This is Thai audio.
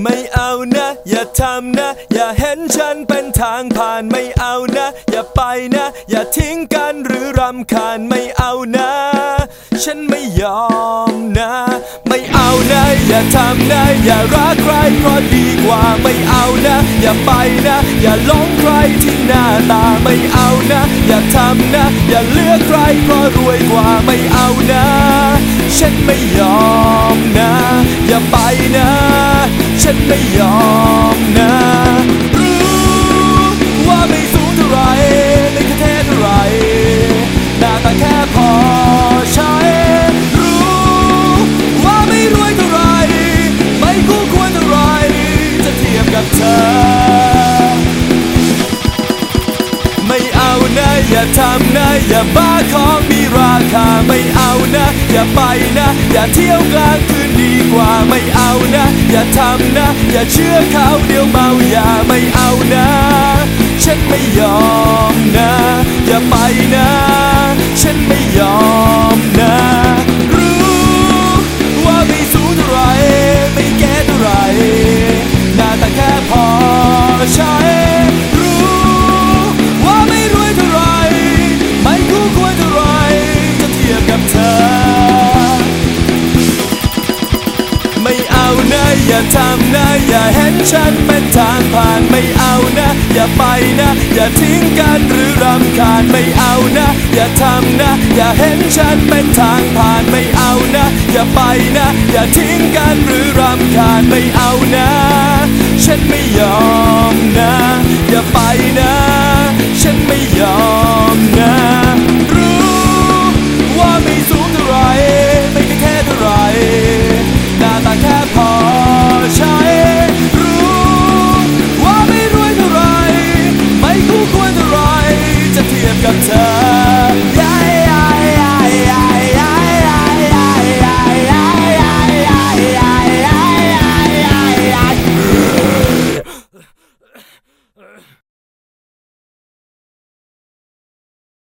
ไม่เอานะ อย่าทำนะ อย่าเห็นฉันเป็นทางผ่านไม่เอานะ อย่าไปนะ อย่าทิ้งกันหรือรำคาญไม่เอานะ ฉันไม่ยอมนะ ไม่เอานะ อย่าทำนะ อย่ารักใครเพราะดีกว่าไม่เอานะ อย่าไปนะ อย่าหลงใครที่หน้าตาไม่เอานะ อย่าทำนะ อย่าเลือกใครเพราะรวยกว่าไม่เอานะ ฉันไม่ยอมนะ อย่าไปนะ ฉันไม่ยอมนะรู้ว่าไม่สูงเท่าไรไม่ค่เท่เท่าไรหน้าตาแค่พอใช้รู้ว่าไม่รวยเท่าไรไม่คู่ควรเท่าไรจะเทียบกับเธอ ไม่เอานะอย่าทำนะอย่าบ้าของมีราคาไม่เอานะ อย่าไปนะ อย่าเที่ยวกลางคืนดีกว่าไม่เอานะ อย่าทำนะ อย่าเชื่อเขาเดี๋ยวเมาอย่าไม่เอานะ อย่าทำนะ อย่าเห็นฉันเป็นทางผ่านไม่เอานะ อย่าไปนะ อย่าทิ้งกันหรือรำคาญไม่เอานะ อย่าทำนะ อย่าเห็นฉันเป็นทางผ่านไม่เอานะ อย่าไปนะ อย่าทิ้งกันหรือรำคาญไม่เอานะ ฉันไม่